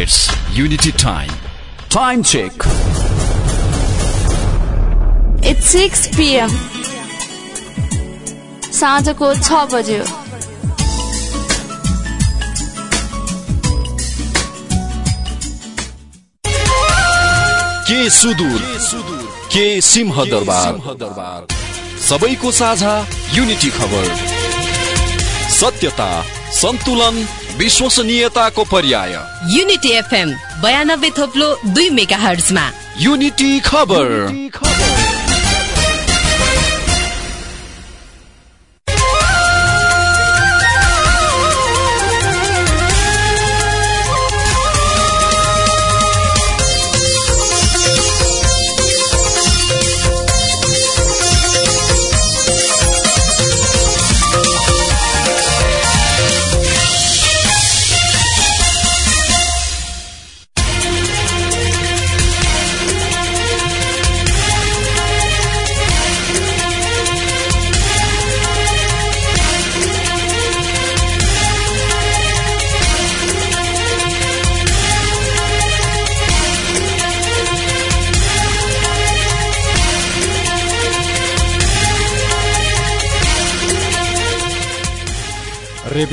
It's Unity Time. Time check. It's 6 p.m. साँझको छ बज्यो के सुदूर के सिंह दरबार सबैको साझा युनिटी खबर सत्यता सन्तुलन विश्वसनीयताको पर्याय। युनिटी एफएम बयानब्बे थोप्लो दुई मेगा हर्जमा युनिटी खबर।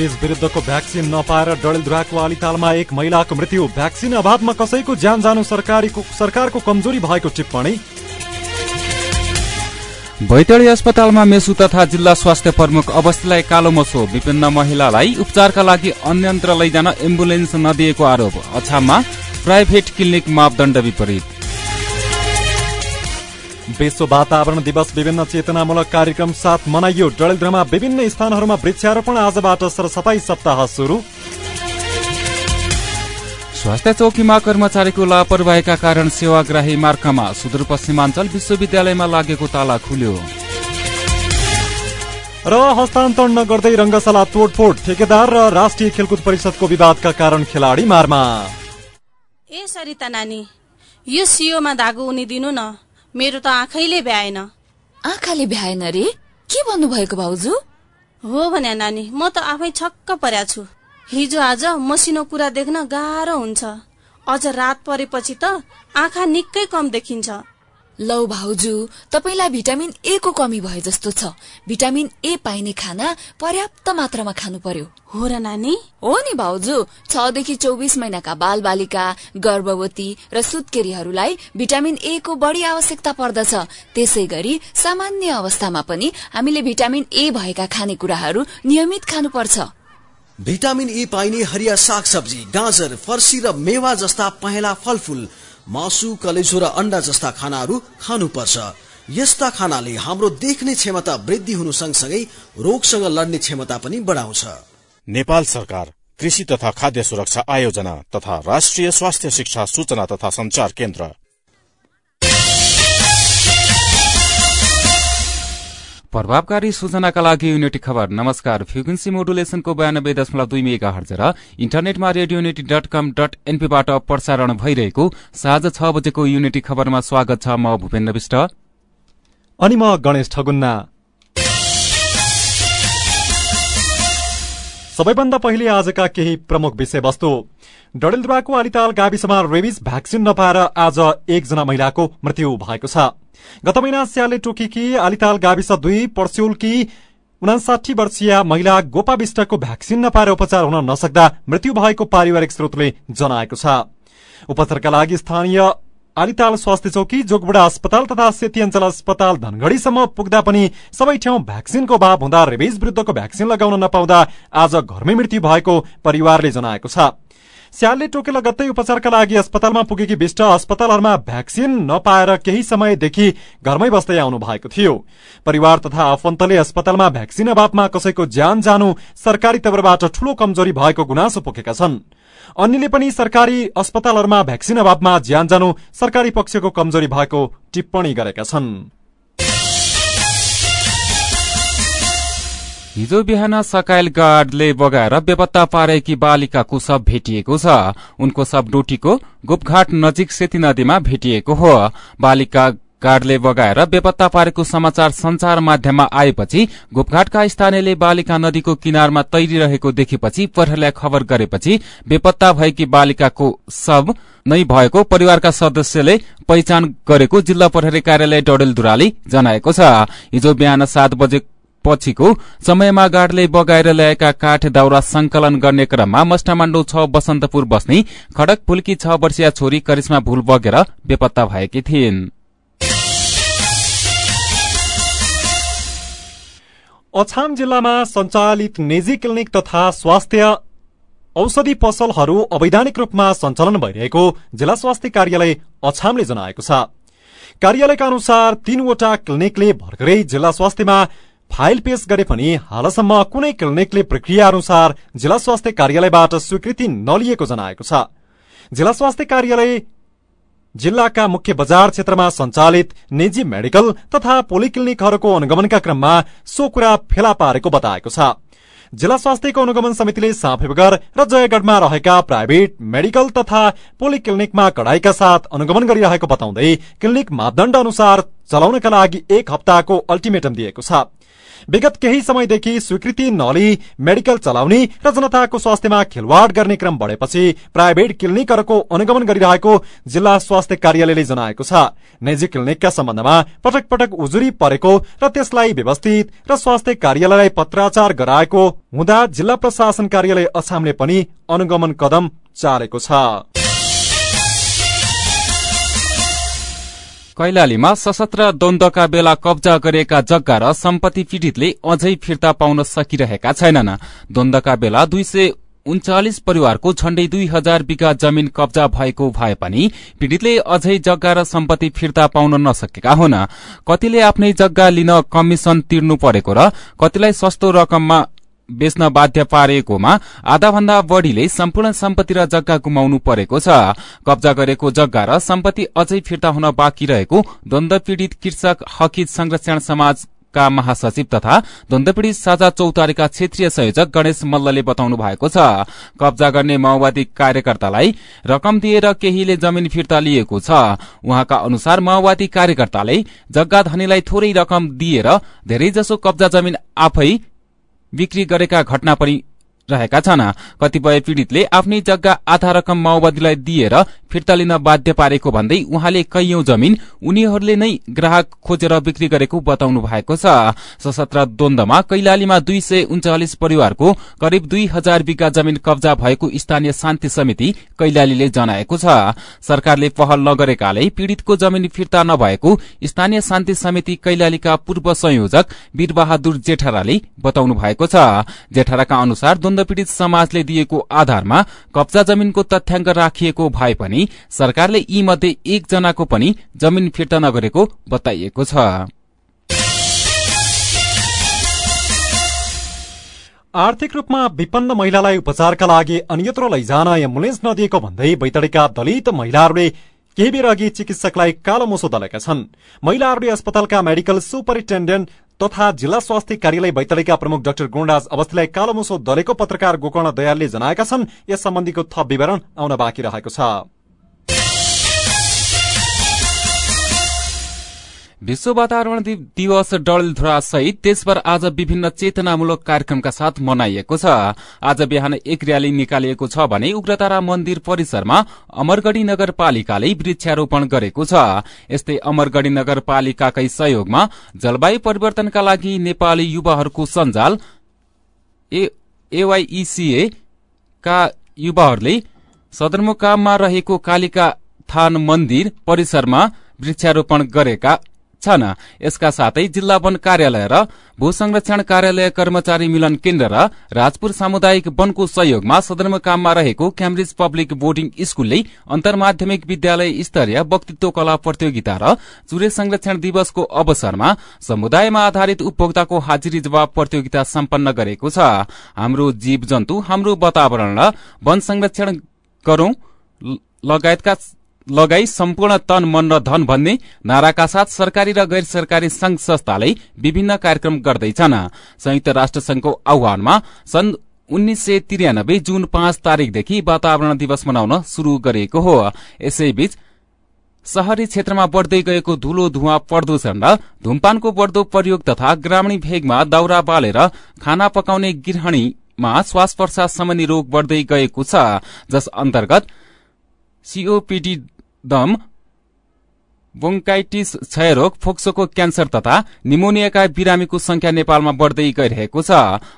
रेबिज विरुद्धको भ्याक्सिन नपाएर डडेलधुराको आलितालमा एक महिलाको मृत्यु। भ्याक्सिन अभावमा कसैको ज्यान जानु सरकारीको सरकारको कमजोरी भएको टिप्पणी। बैतडी अस्पतालमा मेसु तथा जिल्ला स्वास्थ्य प्रमुख अवस्थीलाई कालो मसो। विभिन्न महिलालाई उपचारका लागि अन्यन्त्र लैजान एम्बुलेन्स नदिएको आरोप। अछाममा प्राइभेट क्लिनिक मापदण्ड विपरीत। विश्व वातावरण दिवस विभिन्न चेतनामूलक कार्यक्रम साथ मनाइयो। डडेलधुरामा विभिन्न स्थानहरूमा वृक्षारोपण आजबाट सरसफाई सप्ताह सुरु। स्वास्थ्य चौकीमा कर्मचारीको लापरवाहीका कारण सेवाग्राही मार्गमा सुदूरपश्चिमाञ्चल विश्वविद्यालयमा लागेको ताला खुल्यो। र हस्तान्तरण नगर्दै रंगशाला तोडफोड। ठेकेदार र राष्ट्रिय खेलकुद परिषदको विवादका कारण खेलाडी मारमा। ए सरिता नानी यो सियोमा धागो उनी दिनु न। मेरो त आँखैले भ्याएन। आँखाले भ्याएन रे? के भन्नुभएको भाउजू? हो भने नानी म त आफै छक्क पर्या छु। हिजो आज मसिनो कुरा देख्न गाह्रो हुन्छ। अझ रात परेपछि त आँखा निकै कम देखिन्छ। लौ भाउजू तपाईँलाई भिटामिन ए को कमी भए जस्तो छ। भिटामिन ए पाइने खाना पर्याप्त मात्रामा खानु पर्यो। हो र नानी। हो नि भाउजू छदेखि चौबिस महिनाका बाल बालिका गर्भवती र सुत्केरीहरूलाई भिटामिन ए को बढ़ी आवश्यकता पर्दछ। त्यसै गरी सामान्य अवस्थामा पनि हामीले भिटामिन ए भएका खानेकुराहरू नियमित खानुपर्छ। भिटामिन ई पाइने हरिया सागसब्जी गाजर फर्सी र मेवा जस्ता पहेँला फलफूल मासु कलेजो र अण्डा जस्ता खानाहरू खानुपर्छ। यस्ता खानाले हाम्रो देख्ने क्षमता वृद्धि हुनु सँगसँगै रोगसँग लड्ने क्षमता पनि बढाउँछ। नेपाल सरकार कृषि तथा खाद्य सुरक्षा आयोजना तथा राष्ट्रिय स्वास्थ्य शिक्षा सूचना तथा संचार केन्द्र। प्रभावकारी सूचनाका लागि युनिटी खबर। नमस्कार। फ्रिक्वेन्सी मोडुलेसनको बयानब्बे दशमलव दुई मेगा हर्ज र इन्टरनेटमा radio Unity dot com dot एनपीबाट प्रसारण भइरहेको साँझ छ बजेको युनिटी खबरमा स्वागत छ। म भूपेन्द्र विष्ट। अनि म गणेश ठगुन्ना। सबैभन्दा पहिले आजका केही प्रमुख विषयवस्तु। डडेलधुराको अलिताल गाविसमा रेबिस भ्याक्सिन नपाएर आज एकजना महिलाको मृत्यु भएको छ। गत महिना स्याले टोकेकी अलिताल गाविस दुई पर्स्यौलकी उनासाठी वर्षीय महिला गोपा विष्टको भ्याक्सिन नपाएर उपचार हुन नसक्दा मृत्यु भएको पारिवारिक स्रोतले जनाएको छ। उपचारका लागि स्थानीय आलिताल स्वास्थ्य चौकी जोगबुडा अस्पताल तथा सेती अञ्चल अस्पताल धनगढ़ीसम्म पुग्दा पनि सबै ठाउँ भ्याक्सिनको अभाव हुँदा रेबिज विरुद्धको भ्याक्सिन लगाउन नपाउँदा आज घरमै मृत्यु भएको परिवारले जनाएको छ। स्यालले टोके लगत्तै उपचारका लागि अस्पतालमा पुगेकी विष्ट अस्पतालहरूमा भ्याक्सिन नपाएर केही समयदेखि घरमै बस्दै आउनु भएको थियो। परिवार तथा आफन्तले अस्पतालमा भ्याक्सिन अभावमा कसैको ज्यान जानु सरकारी तर्फबाट ठूलो कमजोरी भएको गुनासो पोखेका छन्। अन्यले पनि सरकारी अस्पतालहरूमा भ्याक्सिन अभावमा ज्यान जानु सरकारी पक्षको कमजोरी भएको टिप्पणी गरेका छन्। हिजो बिहान सकायल गार्डले बगाएर बेपत्ता पारेकी बालिकाको शव भेटिएको छ। उनको शव डोटीको गोपघाट नजिक सेती नदीमा भेटिएको हो। बालिका गार्डले बगाएर बेपत्ता पारेको समाचार संचार माध्यममा आएपछि गोपघाटका स्थानीयले बालिका नदीको किनारमा तैरिरहेको देखेपछि प्रहरीलाई खबर गरेपछि बेपत्ता भएकी बालिकाको शव नै भएको परिवारका सदस्यले पहिचान गरेको जिल्ला प्रहरी कार्यालय डडेलधुराले जनाएको छ। हिजो बिहान सात बजे पछिको समयमा गाडले बगाएर ल्याएका काठ दाउरा संकलन गर्ने क्रममा मष्टमाण्डो छ बसन्तपुर बस्ने खडक फुल्की छ वर्षीय छोरी करिश्मा भूल बगेर बेपत्ता भएकी थिइन्। अछाम जिल्लामा सञ्चालित निजी क्लिनिक तथा स्वास्थ्य औषधि पसलहरू अवैधानिक रूपमा सञ्चालन भइरहेको जिल्ला स्वास्थ्य कार्यालय अछामले जनाएको छ। कार्यालयका अनुसार तीनवटा क्लिनिकले भर्खरै जिल्ला स्वास्थ्यमा फाइल पेश गरे पनि हालसम्म कुनै क्लिनिकले प्रक्रिया अनुसार जिल्ला स्वास्थ्य कार्यालयबाट स्वीकृति नलिएको जनाएको छ। जिल्ला स्वास्थ्य कार्यालय जिल्लाका मुख्य बजार क्षेत्रमा सञ्चालित निजी मेडिकल तथा पोलिक्लिनिकहरूको अनुगमनका क्रममा सो कुरा फेला पारेको बताएको छ। जिल्ला स्वास्थ्यको अनुगमन समितिले साफेबगर र जयगढ़मा रहेका प्राइभेट मेडिकल तथा पोलिक्लिनिकमा कडाईका साथ अनुगमन गरिरहेको बताउँदै क्लिनिक मापदण्ड अनुसार चलाउनका लागि एक हप्ताको अल्टिमेटम दिएको छ। विगत केही समयदेखि स्वीकृति नलिई मेडिकल चलाउने र जनताको स्वास्थ्यमा खेलवाड़ गर्ने क्रम बढ़ेपछि प्राइभेट क्लिनिकहरूको अनुगमन गरिरहेको जिल्ला स्वास्थ्य कार्यालयले जनाएको छ। निजी क्लिनिकका सम्बन्धमा पटक पटक उजुरी परेको र त्यसलाई व्यवस्थित र स्वास्थ्य कार्यालयलाई पत्राचार गराएको हुँदा जिल्ला प्रशासन कार्यालय अछामले पनि अनुगमन कदम चालेको छ। कैलालीमा सशस्त्र द्वन्दका बेला कब्जा गरेका जग्गा र सम्पत्ति पीड़ितले अझै फिर्ता पाउन सकिरहेका छैनन्। द्वन्दका बेला दुई सय उन्चालिस परिवारको झण्डै दुई हजार बिघा जमीन कब्जा भएको भए पनि पीड़ितले अझै जग्गा र सम्पत्ति फिर्ता पाउन नसकेका हुन्। कतिले आफ्नै जग्गा लिन कमिशन तिर्नु परेको र कतिलाई सस्तो रकममा बेच्न बाध्य पारेकोमा आधाभन्दा बढ़ीले सम्पूर्ण सम्पत्ति र जग्गा गुमाउनु परेको छ। कब्जा गरेको जग्गा र सम्पत्ति अझै फिर्ता हुन बाँकी रहेको द्वन्द पीड़ित कृषक हकित संरक्षण समाज का महासचिव तथा द्वन्दपीड़ित साझा चौतारीका क्षेत्रीय संयोजक गणेश मल्लले बताउनु भएको छ। कब्जा गर्ने माओवादी कार्यकर्तालाई रकम दिएर केहीले जमिन फिर्ता लिएको छ। उहाँका अनुसार माओवादी कार्यकर्ताले जग्गा धनीलाई थोरै रकम दिएर धेरैजसो कब्जा जमिन आफै बिक्री गरेका घटना पनि रहेका छन्। कतिपय पीड़ितले आफ्नै जग्गा आधा रकम माओवादीलाई दिएर फिर्ता लिन बाध्य पारेको भन्दै उहाँले कैयौं जमिन उनीहरूले नै ग्राहक खोजेर बिक्री गरेको बताउनु भएको छ। सशस्त्र द्वन्दमा कैलालीमा दुई सय उन्चालिस परिवारको करिब दुई हजार बिघा जमिन कब्जा भएको स्थानीय शान्ति समिति कैलालीले जनाएको छ। सरकारले पहल नगरेकाले पीड़ितको जमिन फिर्ता नभएको स्थानीय शान्ति समिति कैलालीका पूर्व संयोजक वीरबहादुर जेठराले बताउनु भएको छ। जेठराका अनुसार द्वन्द पीड़ित समाजले दिएको आधारमा कब्जा जमिनको तथ्याङ्क राखिएको भए पनि सरकारले यी मध्ये एकजनाको पनि जमिन फिर्ता नगरेको बताइएको छ। आर्थिक रूपमा विपन्न महिलालाई उपचारका लागि अन्यत्र लैजान एम्बुलेन्स नदिएको भन्दै बैतडीका दलित महिलाहरूले केही बेर अघि चिकित्सकलाई कालो मोसो दलेका छन्। महिलाहरूले अस्पतालका मेडिकल सुपरिन्टेण्डेन्ट तथा जिल्ला स्वास्थ्य कार्यालय बैतडीका प्रमुख डाक्टर गुणराज अवस्थीलाई कालो मुसो दलेको पत्रकार गोकर्ण दयालले जनाएका छन्। यस सम्बन्धीको थप विवरण आउन बाँकी रहेको छ। विश्व वातावरण दिवस डडेलधुरा सहित देशभर आज विभिन्न चेतनामूलक कार्यक्रमका साथ मनाइएको छ। आज बिहान एक र्याली निकालिएको छ भने उग्रतारा मन्दिर परिसरमा अमरगढ़ी नगरपालिकाले वृक्षारोपण गरेको छ। यस्तै अमरगढ़ी नगरपालिकाकै सहयोगमा जलवायु परिवर्तनका लागि नेपाली युवाहरूको सञ्जाल एवाईईसीए का युवाहरूले सदरमुकाममा रहेको कालिका थान मन्दिर परिसरमा वृक्षारोपण गरेका छन्। यसका साथै जिल्ला वन कार्यालय र भू संरक्षण कार्यालय कर्मचारी मिलन केन्द्र र राजपुर सामुदायिक वनको सहयोगमा सदरमुकाममा रहेको क्याम्ब्रिज पब्लिक बोर्डिङ स्कूलले अन्तर्माध्यमिक विद्यालय स्तरीय वक्तित्व कला प्रतियोगिता र चुरे संरक्षण दिवसको अवसरमा समुदायमा आधारित उपभोक्ताको हाजिरी जवाब प्रतियोगिता सम्पन्न गरेको छ। हाम्रो जीव जन्तु हाम्रो वातावरण र वन संरक्षण गरौं लगायतका लगाई सम्पूर्ण तन मन र धन भन्ने नाराका साथ सरकारी र गैर सरकारी संघ संस्थाले विभिन्न कार्यक्रम गर्दैछन्। संयुक्त राष्ट्र संघको आह्वानमा सन् उन्नाइस सय त्रियानब्बे जुन पाँच तारीकदेखि वातावरण दिवस मनाउन शुरू गरिएको हो। यसैबीच शहरी क्षेत्रमा बढ्दै गएको धुलो धुवा प्रदूषण र धूमपानको बढ्दो प्रयोग तथा ग्रामीण भेगमा दाउरा बालेर खाना पकाउने गृहणीमा श्वास प्रश्वास सम्बन्धी रोग बढ्दै गएको छ। जस अन्तर्गत सीओपीडी दम बोङ्काइटिस क्षयरोग फोक्सोको क्यान्सर तथा निमोनियाका बिरामीको संख्या नेपालमा बढ्दै गइरहेको छ।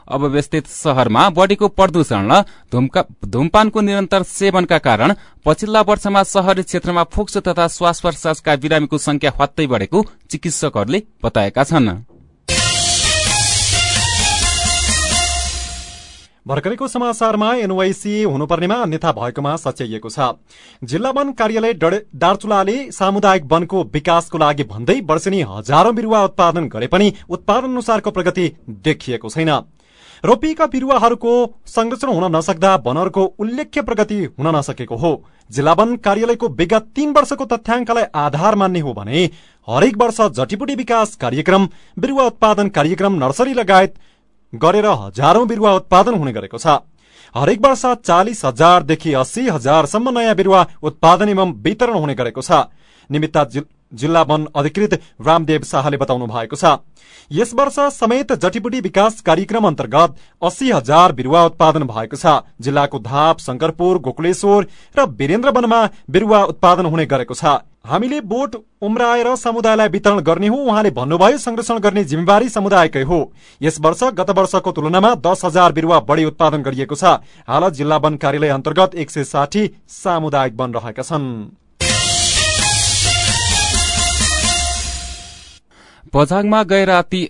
अव्यवस्थित शहरमा बढेको प्रदूषण र धूमपानको निरन्तर सेवनका कारण पछिल्ला वर्षमा शहरी क्षेत्रमा फोक्सो तथा श्वास प्रश्वासका बिरामीको संख्या हत्तै बढेको चिकित्सकहरूले बताएका छन्। भर्खरैको समाचारमा एनवाईसी हुनुपर्नेमा अन्यथा भएकोमा सच्याइएको छ। जिल्ला वन कार्यालय दार्चुलाले सामुदायिक वनको विकासको लागि भन्दै वर्षेनी हजारौं बिरूवा उत्पादन गरे पनि उत्पादन अनुसारको प्रगति देखिएको छैन। रोपिएका बिरूवाहरूको संरक्षण हुन नसक्दा वनहरूको उल्लेख्य प्रगति हुन नसकेको हो। जिल्ला वन कार्यालयको विगत तीन वर्षको तथ्याङ्कलाई आधार मान्ने हो भने हरेक वर्ष जटीबुटी विकास कार्यक्रम बिरूवा उत्पादन कार्यक्रम नर्सरी लगायत गरेर हजारौं बिरूवा उत्पादन हुने गरेको छ। हरेक वर्ष चालिस हजारदेखि अस्सी हजारसम्म नयाँ बिरूवा उत्पादन एवं वितरण हुने गरेको छ। निमित्त जिल्ला वन अधिकृत रामदेव शाहले बताउनु भएको छ। यस वर्ष समेत जटीबुटी विकास कार्यक्रम अन्तर्गत अस्सी हजार बिरूवा उत्पादन भएको छ। जिल्लाको धाप शंकरपुर गोकुलेश्वर र वीरेन्द्र वनमा बिरूवा उत्पादन हुने गरेको छ। हामीले बोट उम्राएर समुदायलाई वितरण गर्ने हो। उहाँले भन्नुभयो संरक्षण गर्ने जिम्मेवारी समुदायकै हो। यस वर्ष गत वर्षको तुलनामा दस हजार बिरूवा बढ़ी उत्पादन गरिएको छ। हाल जिल्ला वन कार्यालय अन्तर्गत एक सय साठी सामुदायिक वन रहेका छन्। बझाङमा गए राति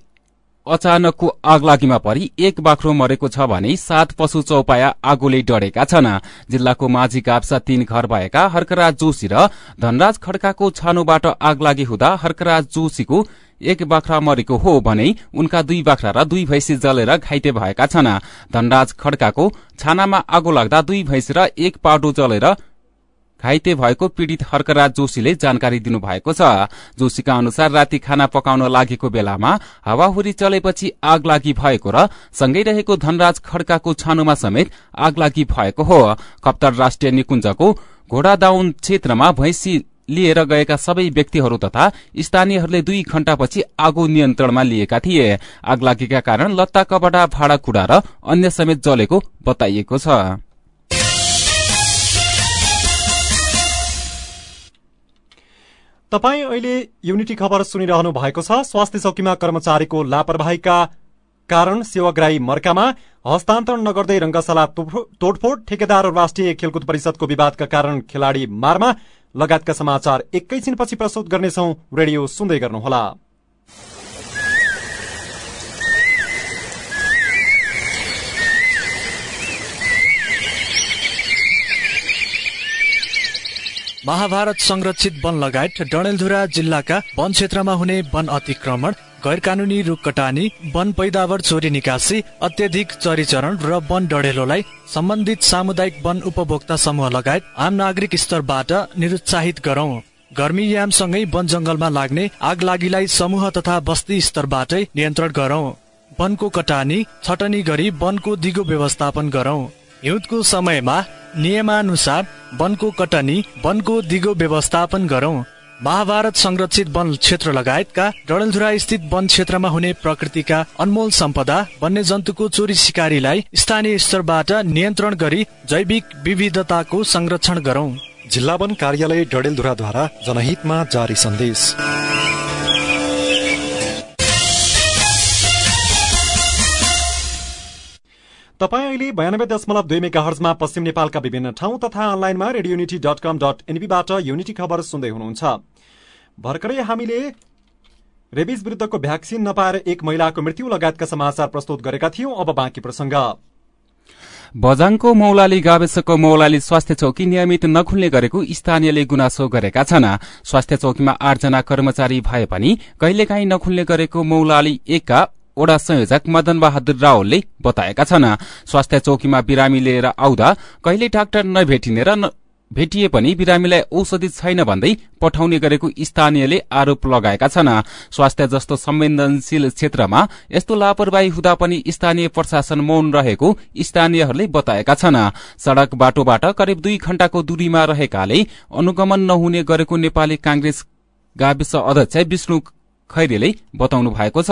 अचानकको आगलागीमा परि एक बाख्रो मरेको छ भने सात पशु चौपाया आगोले डढेका छन्। जिल्लाको माझी गाप्सा तीन घर भएका हर्कराज जोशी र धनराज खड्काको छानोबाट आगलागी हुँदा हर्कराज जोशीको एक बाख्रा मरेको हो भने उनका दुई बाख्रा र दुई भैँसी जलेर घाइते भएका छन्। धनराज खड्काको छानामा आगो लाग्दा दुई भैँसी र एक पाडो जलेर घाइते भएको पीड़ित हर्कराज जोशीले जानकारी दिनुभएको छ। जोशीका अनुसार राति खाना पकाउन लागेको बेलामा हावाहुरी चलेपछि आग लागि भएको र सँगै रहेको धनराज खड्काको छानुमा समेत आग लागि भएको हो। कप्तर राष्ट्रिय निकुञ्जको घोडादाउन क्षेत्रमा भैंसी लिएर गएका सबै व्यक्तिहरू तथा स्थानीयहरूले दुई घण्टापछि आगो नियन्त्रणमा लिएका थिए। आग लागेका कारण लत्ता कपडा भाँडाकुडा र अन्य समेत जलेको बताइएको छ। तपाई अहिले युनिटी खबर सुनिरहनु भएको छ। स्वास्थ्य चौकीमा कर्मचारीको लापरवाहीका कारण सेवाग्राही मर्कामा हस्तान्तरण नगर्दै रंगशाला तोडफोड। ठेकेदार राष्ट्रिय खेलकुद परिषदको विवादका कारण खेलाड़ी मारमा। लगायतका समाचार एकैछिनपछि प्रस्तुत गर्नेछौ। रेडियो सुन्दै गर्नुहोला। महाभारत संरक्षित वन लगायत डडेलधुरा जिल्लाका वन क्षेत्रमा हुने वन अतिक्रमण गैर कानूनी रुख कटानी वन पैदावर चोरी निकासी अत्यधिक चरीचरण र वन डढेलोलाई सम्बन्धित सामुदायिक वन उपभोक्ता समूह लगायत आम नागरिक स्तरबाट निरुत्साहित गरौं। गर्मी यामसँगै वन जंगलमा लाग्ने आग लागिलाई समूह तथा बस्ती स्तरबाटै नियन्त्रण गरौं। वनको कटानी छटनी गरी वनको दिगो व्यवस्थापन गरौं। हिउँदको समयमा नियमानुसार वनको कटनी वनको दिगो व्यवस्थापन गरौं। महाभारत संरक्षित वन क्षेत्र लगायतका डडेलधुरा स्थित वन क्षेत्रमा हुने प्रकृतिका अनमोल सम्पदा वन्यजन्तुको चोरी सिकारीलाई स्थानीय स्तरबाट नियन्त्रण गरी जैविक विविधताको संरक्षण गरौं। जिल्ला वन कार्यालय डडेलधुराद्वारा जनहितमा जारी सन्देश। तपाईँ अहिले बयानब्बे दशमलव दुई मेगा हर्जमा पश्चिम नेपालका विभिन्न ठाउँ तथा अनलाइनमा radio Unity dot com dot एनबीबाट Unity खबर सुन्दै हुनुहुन्छ। भर्खरै हामीले रेबिज विरुद्धको भ्याक्सिन नपाएर एक महिलाको मृत्यु लगायतका समाचार प्रस्तुत गरेका थियौं। अब बाँकी प्रसंग बजाङको मौलाली गाविसको मौलाली स्वास्थ्य चौकी नियमित नखुल्ने गरेको स्थानीयले गुनासो गरेका छन्। स्वास्थ्य चौकीमा आठजना कर्मचारी भए पनि कहिलेकाहीँ नखुल्ने गरेको मौलाली एकका वडा संयोजक मदन बहादुर रावलले बताएका छन्। स्वास्थ्य चौकीमा बिरामी लिएर आउँदा कहिले डाक्टर नभेटिने र भेटिए पनि बिरामीलाई औषधि छैन भन्दै पठाउने गरेको स्थानीयले आरोप लगाएका छन्। स्वास्थ्य जस्तो संवेदनशील क्षेत्रमा यस्तो लापरवाही हुँदा पनि स्थानीय प्रशासन मौन रहेको स्थानीयहरूले बताएका छन्। सड़क बाटोबाट करिब दुई घण्टाको दूरीमा रहेकाले अनुगमन नहुने गरेको नेपाली कांग्रेस गाविस अध्यक्ष विष्णु खैरेले बताउनु भएको छ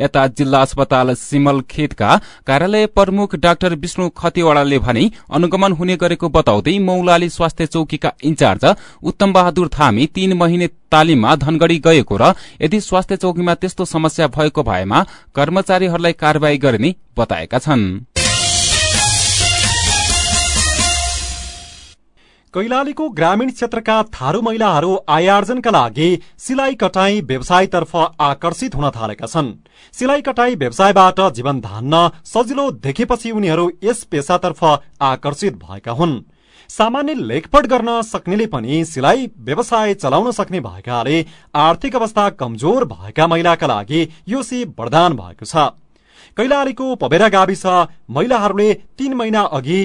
यता जिल्ला अस्पताल सिमल खेतका कार्यालय प्रमुख डाक्टर विष्णु खतिवड़ाले भने अनुगमन हुने गरेको बताउँदै मौलाली स्वास्थ्य चौकीका इन्चार्ज उत्तम बहादुर थामी तीन महिने तालिममा धनगढ़ी गएको र यदि स्वास्थ्य चौकीमा त्यस्तो समस्या भएको भएमा कर्मचारीहरूलाई कार्यवाही गर्ने बताएका छनृ। कैलालीको ग्रामीण क्षेत्रका थारू महिलाहरू आयार्जनका लागि सिलाइ कटाई व्यवसायतर्फ आकर्षित हुन थालेका छन्। सिलाइ कटाई व्यवसायबाट जीवन धान्न सजिलो देखेपछि उनीहरू यस पेसातर्फ आकर्षित भएका हुन्। सामान्य लेखपट गर्न सक्नेले पनि सिलाइ व्यवसाय चलाउन सक्ने भएकाले आर्थिक अवस्था कमजोर भएका महिलाका लागि यो सी वरदान भएको छ। कैलालीको पबेरा गाविस महिलाहरूले तीन महिना अघि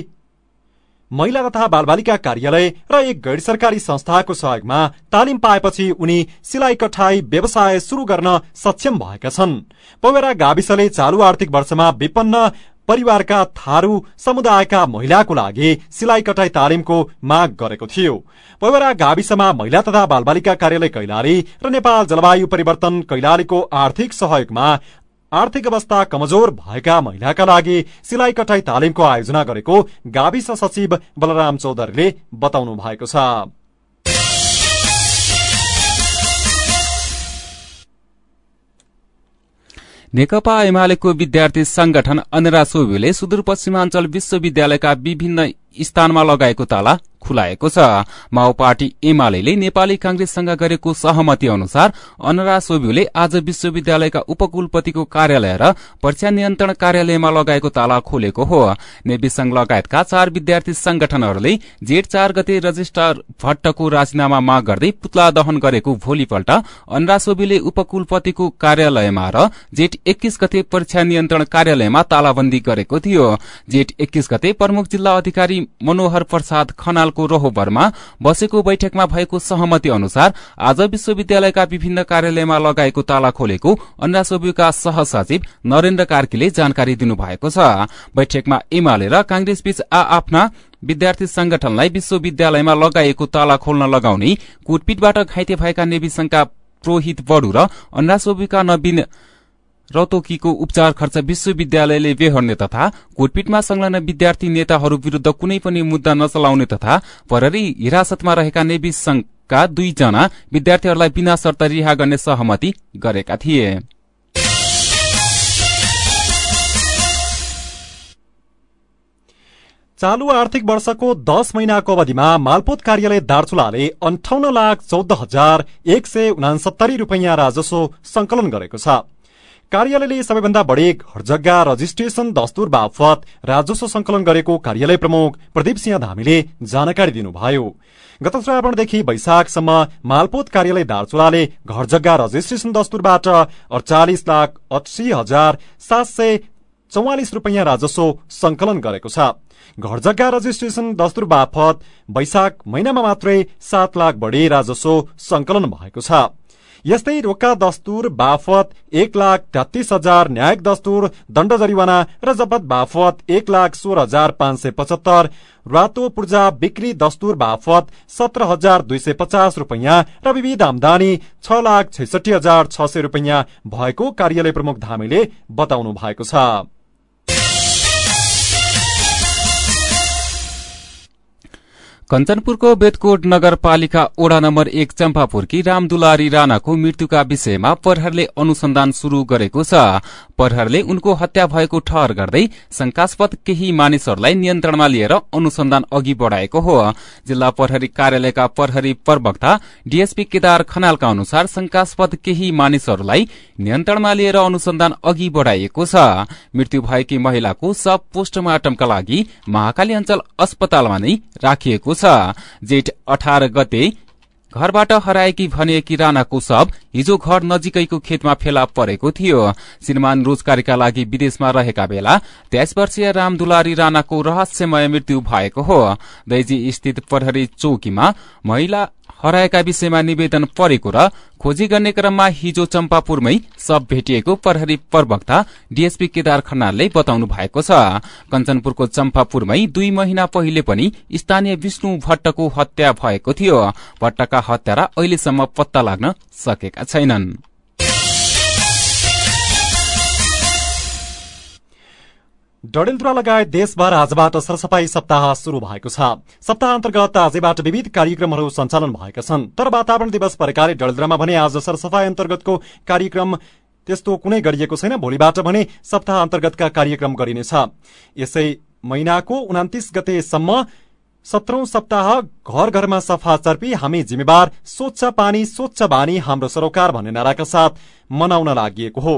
महिला तथा बालबालिका कार्यालय र एक गैर सरकारी संस्थाको सहयोगमा तालिम पाएपछि उनी सिलाइ कठाई व्यवसाय शुरू गर्न सक्षम भएका छन्। पवेरा गाविसले चालू आर्थिक वर्षमा विपन्न परिवारका थारू समुदायका महिलाको लागि सिलाइ कटाई तालिमको माग गरेको थियो। पवेरा गाविसमा महिला तथा बालबालिका कार्यालय कैलाली र नेपाल जलवायु परिवर्तन कैलालीको आर्थिक सहयोगमा आर्थिक अवस्था कमजोर भएका महिलाका लागि सिलाइ कटाई तालिमको आयोजना गरेको गाविस सचिव बलराम चौधरीले बताउनु भएको छ। नेकपा एमालेको विद्यार्थी संगठन अनरा सोभ्यूले सुदूरपश्चिमाञ्चल विश्वविद्यालयका विभिन्न स्थानमा लगाएको ताला खुलाएको छ। माओ पार्टी एमाले नेपाली कांग्रेससँग गरेको सहमति अनुसार अनरा सोभ्यूले आज विश्वविद्यालयका उपकुलपतिको कार्यालय र परीक्षा नियन्त्रण कार्यालयमा लगाएको ताला खोलेको हो। नेवी संघ लगायतका चार विद्यार्थी संगठनहरूले जेठ चार गते रजिस्ट्रार भट्टको राजीनामा माग गर्दै पुतला दहन गरेको भोलिपल्ट अनरा सोभीले उपकुलपतिको कार्यालयमा र जेठ एक्कीस गते परीक्षा नियन्त्रण कार्यालयमा तालाबन्दी गरेको थियो। जेठ एक्कीस गते प्रमुख जिल्ला अधिकारी मनोहर प्रसाद खनाल को रोहोबरमा बसेको बैठकमा भएको सहमति अनुसार आज विश्वविद्यालयका विभिन्न कार्यालयमा लगाएको ताला खोलेको अन्नासोबीका सहसचिव नरेन्द्र कार्कीले जानकारी दिनुभएको छ। बैठकमा एमाले र कांग्रेस बीच आ आफ्ना विद्यार्थी संगठनलाई विश्वविद्यालयमा लगाएको ताला खोल्न लगाउने कुटपिटबाट घाइते भएका नेवी संघका प्रोहित बडु र अन्नासोबीका नवीन रतोकीको उपचार खर्च विश्वविद्यालयले बेहोर्ने तथा कुटपिटमा संलग्न विद्यार्थी नेताहरू विरूद्ध कुनै पनि मुद्दा नचलाउने तथा प्रहरी हिरासतमा रहेका नेवी संघका दुईजना विद्यार्थीहरूलाई बिना शर्त रिहा गर्ने सहमति गरेका थिए। चालू आर्थिक वर्षको दश महिनाको अवधिमा मालपोत कार्यालय दार्चुलाले अन्ठाउन्न लाख चौध हजार एक सय उनासत्तरी रूपियाँ राजस्व संकलन गरेको छ। कार्यालयले सबैभन्दा बढ़ी घरजग्गा रजिस्ट्रेशन दस्तुर बापत राजस्व संकलन गरेको कार्यालय प्रमुख प्रदीप सिंह धामीले जानकारी दिनुभयो। गत श्रावणदेखि वैशाखसम्म मालपोत कार्यालय दार्चुलाले घर जग्गा रजिस्ट्रेशन दस्तुरबाट अडचालिस लाख अस्सी हजार सात सय चौवालिस रूपियाँ राजस्व संकलन गरेको छ। घर जग्गा रजिस्ट्रेशन दस्तुर बापत वैशाख महिनामा मात्रै सात लाख बढ़ी राजस्व संकलन भएको छ। यस्तै रोक्का दस्तुर बाफत एक लाख तेत्तीस हजार न्यायिक दस्तुर दण्ड जरिवाना र जपत बाफत एक लाख सोह्र हजार पाँच सय पचहत्तर रातो पूर्जा बिक्री दस्तुर बाफत सत्र हजार दुई सय पचास रूपियाँ र विविध आमदानी छ लाख छैसठी हजार छ सय रूपियाँ भएको कार्यालय प्रमुख धामीले बताउनु भएको छ। कञ्चनपुरको बेतकोट नगरपालिका ओडा नम्बर एक चम्पापुरकी रामदुलारी राणाको मृत्युका विषयमा प्रहरले अनुसन्धान शुरू गरेको छ। प्रहरले उनको हत्या भएको ठहर गर्दै शंकास्पद केही मानिसहरूलाई नियन्त्रणमा लिएर अनुसन्धान अघि बढ़ाएको हो। जिल्ला प्रहरी कार्यालयका प्रहरी प्रवक्ता डीएसपी केदार खनालका अनुसार शंकास्पद केही मानिसहरूलाई नियन्त्रणमा लिएर अनुसन्धान अघि बढ़ाइएको छ। मृत्यु भएकी महिलाको सब पोस्टमार्टमका लागि महाकाली अञ्चल अस्पतालमा नै राखिएको छ जेठ अठार गते घरबाट हराएकी भनिएकी राणाको शव हिजो घर नजिकैको खेतमा फेला परेको थियो। श्रीमान रोजगारीका लागि विदेशमा रहेका बेला तेइस वर्षीय राम दुलारी राणाको रहस्यमय मृत्यु भएको हो। दैजी स्थित प्रहरी चौकीमा महिला हराएका विषयमा निवेदन परेको र खोजी गर्ने क्रममा हिजो चम्पापुरमै शव भेटिएको प्रहरी प्रवक्ता डीएसपी केदार खनालले बताउनु भएको छ। कञ्चनपुरको चम्पापुरमै दुई महिना पहिले पनि स्थानीय विष्णु भट्टको हत्या भएको थियो। भट्टका हत्यारा अहिलेसम्म पत्ता लाग्न सकेका छैनन्। डडेलधुरा लगायत देशभर आजबाट सरसफाई सप्ताह शुरू भएको छ। सप्ताह अन्तर्गत आजबाट विविध कार्यक्रमहरू सञ्चालन भएका छन्। तर वातावरण दिवस परेकाले डडेलधुरामा भने आज सरसफाई अन्तर्गतको कार्यक्रम त्यस्तो कुनै गरिएको छैन। भोलिबाट भने सप्ताह अन्तर्गतका कार्यक्रम गरिनेछ। यसै महिनाको उनातिस गतेसम्म सत्रौं सप्ताह घर घरमा सफा चर्पी हामी जिम्मेवार स्वच्छ पानी स्वच्छ बानी हाम्रो सरोकार भन्ने नाराका साथ मनाउन लागि हो।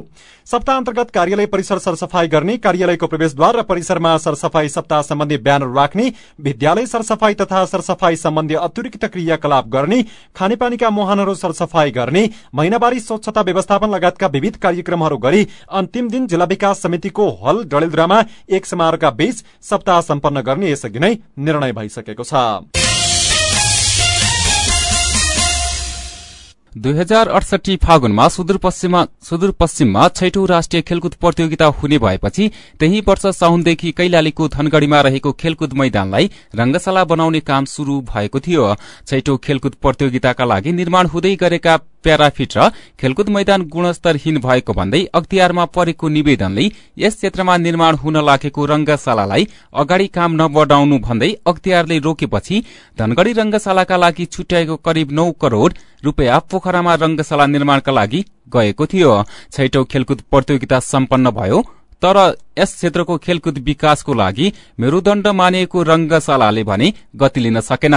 सप्ताह अन्तर्गत कार्यालय परिसर सरसफाई गर्ने कार्यालयको प्रवेशद्वार र परिसरमा सरसफाई सप्ताह सम्बन्धी ब्यानर राख्ने विद्यालय सरसफाई तथा सरसफाई सम्बन्धी अतिरिक्त क्रियाकलाप गर्ने खानेपानीका मुहानहरू सरसफाई गर्ने महिनावारी स्वच्छता व्यवस्थापन लगायतका विविध कार्यक्रमहरू गरी अन्तिम दिन जिल्ला विकास समितिको हल डडेलधुरामा एक समारोहका बीच सप्ताह सम्पन्न गर्ने यसअघि नै निर्णय भइसकेको छ। दुई हजार अडसठी फागुनमा सुदूरपश्चिममा छैठौं राष्ट्रिय खेलकुद प्रतियोगिता हुने भएपछि त्यही वर्ष साउनदेखि कैलालीको धनगढ़ीमा रहेको खेलकुद मैदानलाई रंगशाला बनाउने काम शुरू भएको थियो। छैठौं खेलकुद प्रतियोगिताका लागि निर्माण हुँदै गरेका प्याराफिट र खेलकुद मैदान गुणस्तरहीन भएको भन्दै अख्तियारमा परेको निवेदनले यस क्षेत्रमा निर्माण हुन लागेको रंगशालालाई अगाडि काम नबढाउनु भन्दै अख्तियारले रोकेपछि धनगढ़ी रंगशालाका लागि छुट्याएको करिब नौ करोड़ रूपियाँ पोखरामा रंगशाला निर्माणका लागि गएको थियो। छैटौं खेलकुद प्रतियोगिता सम्पन्न भयो तर यस क्षेत्रको खेलकुद विकासको लागि मेरूदण्ड मानिएको रंगशालाले भने गति लिन सकेन।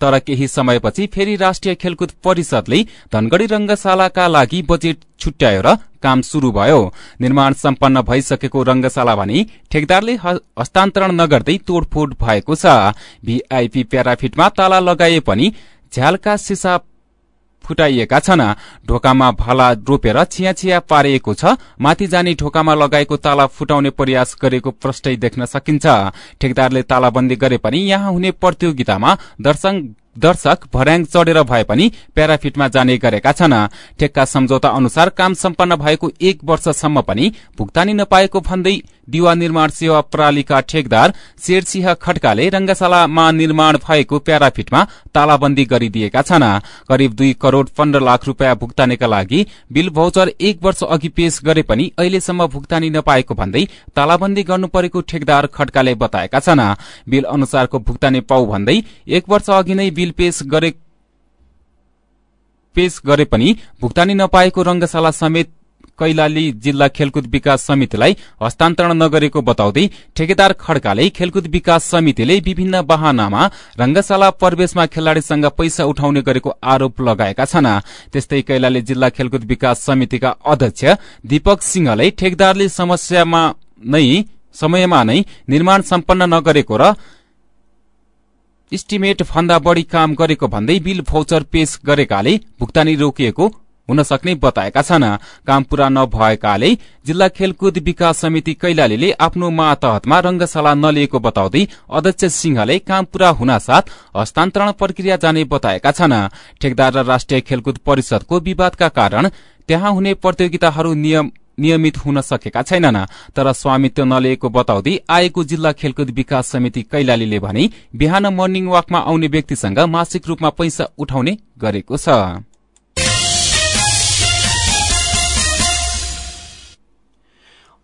तर केही समयपछि फेरि राष्ट्रिय खेलकुद परिषदले धनगढ़ी रंगशालाका लागि बजेट छुट्यायो र काम शुरू भयो। निर्माण सम्पन्न भइसकेको रंगशाला भने ठेकदारले हस्तान्तरण नगर्दै तोडफोड भएको छ। भीआईपी प्याराफिटमा ताला लगाए पनि झ्यालका सिसा फुटाइएका छन्। ढोकामा भाला रोपेर छिया छिया पारिएको छ। माथि जाने ढोकामा लगाएको ताला फुटाउने प्रयास गरेको प्रष्टै देख्न सकिन्छ। ठेकदारले तालाबन्दी गरे पनि यहाँ हुने प्रतियोगितामा दर्शक दर्शक भर्याङ चढेर भए पनि प्याराफिटमा जाने गरेका छन्। ठेक्का सम्झौता अनुसार काम सम्पन्न भएको एक वर्षसम्म पनि भुक्तानी नपाएको भन्दै दिवा निर्माण सेवा प्रणालीका ठेकदार शेरसिंह खड्काले रंगशालामा निर्माण भएको प्याराफिटमा तालाबन्दी गरिदिएका छन्। करिब दुई करोड़ पन्ध्र लाख रूपियाँ भुक्तानीका लागि बिल भौचर एक वर्ष अघि पेश गरे पनि अहिलेसम्म भुक्तानी नपाएको भन्दै तालाबन्दी गर्नु परेको ठेकदार खड्काले बताएका छन्। बिल अनुसारको भुक्तानी पाउ भन्दै एक वर्ष अघि नै बिल पेश गरे पेश गरे पनि भुक्तानी नपाएको रंगशाला समेत कैलाली जिल्ला खेलकुद विकास समितिलाई हस्तान्तरण नगरेको बताउँदै ठेकेदार खड्काले खेलकुद विकास समितिले विभिन्न वाहनामा रंगशाला प्रवेशमा खेलाड़ीसँग पैसा उठाउने गरेको आरोप लगाएका छन्। त्यस्तै कैलाली जिल्ला खेलकुद विकास समितिका अध्यक्ष दीपक सिंहले ठेकदारले समस्यामा समयमा नै निर्माण सम्पन्न नगरेको र इस्टिमेट भन्दा बढ़ी काम गरेको भन्दै बिल भौचर पेश गरेकाले भुक्तानी रोकिएको हुन सक्ने बताएका छन्। काम पूरा नभएकाले जिल्ला खेलकुद विकास समिति कैलालीले आफ्नो मातहतमा रंगशाला नलिएको बताउँदै अध्यक्ष सिंहले काम पूरा हुनासाथ हस्तान्तरण प्रक्रिया जाने बताएका छन्। ठेकदार र राष्ट्रिय खेलकुद परिषदको विवादका कारण त्यहाँ हुने प्रतियोगिताहरू नियम नियमित हुन सकेका छैनन्। तर स्वामित्व नलिएको बताउँदै आएको जिल्ला खेलकुद विकास समिति कैलालीले भने बिहान मर्निङ वाकमा आउने व्यक्तिसँग मासिक रूपमा पैसा उठाउने गरेको छ।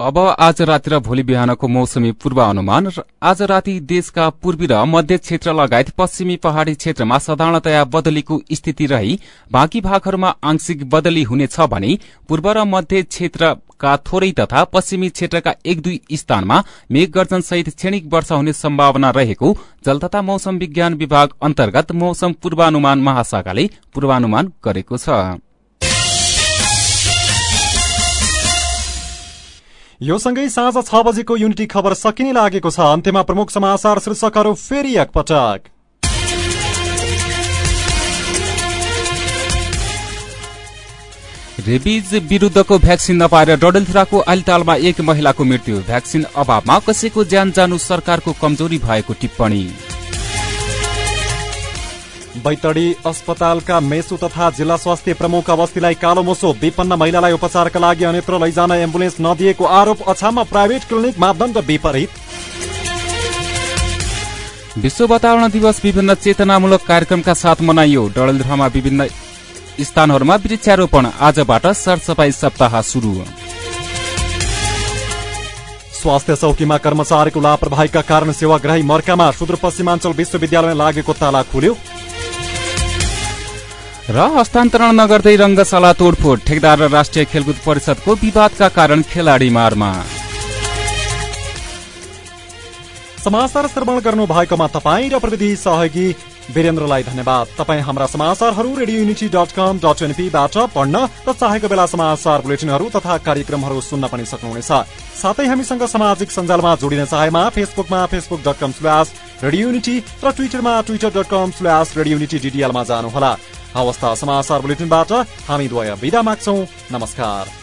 अब आज राति र भोलि बिहानको मौसमी पूर्वानुमान आज राति देशका पूर्वी र मध्य क्षेत्र लगायत पश्चिमी पहाड़ी क्षेत्रमा साधारणतया बदलीको स्थिति रही बाँकी भागहरूमा आंशिक बदली हुनेछ भने पूर्व र मध्य क्षेत्र का थोरै तथा पश्चिमी क्षेत्रका एक दुई स्थानमा मेघगर्जन सहित क्षणिक वर्षा हुने सम्भावना रहेको जल तथा मौसम विज्ञान विभाग अन्तर्गत मौसम पूर्वानुमान महाशाखाले पूर्वानुमान गरेको छ। यो सँगै साँझ छ बजेको युनिटी खबर सकिने लागेको छ। अन्त्यमा प्रमुख समाचार शीर्षकहरू फेरि एकपटक। रेबिज विरूद्धको भ्याक्सिन नपाएर डडेलधुराको आलितालमा एक महिलाको मृत्यु। भ्याक्सिन अभावमा कसैको ज्यान जानु सरकारको कमजोरी भएको टिप्पणी। बैतडी अस्पतालका मेसु तथा जिल्ला स्वास्थ्य प्रमुख अवस्थीलाई कालो मोसो विपन्न महिलालाई उपचारका लागि अन्यत्र लैजान एम्बुलेन्स नदिएको आरोप अछाममा प्राइभेट क्लिनिक मापदण्ड विपरीत। विश्व वातावरण दिवस विभिन्न चेतनामूलक कार्यक्रमका साथ मनाइयो। डडेलधुरामा विभिन्न स्थानहरूमा वृक्षारोपण। आजबाट सरसफाई सप्ताह शुरू स्वास्थ्य चौकीमा कर्मचारीको लापरवाहीका कारण सेवाग्राही मर्कामा सुदूरपश्चिमाञ्चल विश्वविद्यालयमा लागेको ताला खुल्यो। र हस्तान्तरण नगर्दै रंगशाला तोडफोड। ठेकदार र राष्ट्रिय खेलकुद परिषदको विवादका कारण खेलाडी मारमा समाचार श्रवण गर्नु भएकोमा तपाईँ र प्रविधि सहयोगी वीरेन्द्रलाई धन्यवाद। तपाईँ हाम्रा समाचारहरू radio Unity dot com dot एनपीबाट पढ्न र चाहेको बेला समाचार बुलेटिनहरू तथा कार्यक्रमहरू सुन्न पनि सक्नुहुनेछ। साथै हामीसँग सामाजिक सञ्जालमा जोडिन चाहेमा फेसबुकमा Facebook dot com slash radio Unity र ट्विटरमा Twitter dot com slash radio Unity डिडिएलमा जानुहोला। अवस्था समाचार बुलेटिनबाट हामी द्वय विदा माग्छौ। नमस्कार।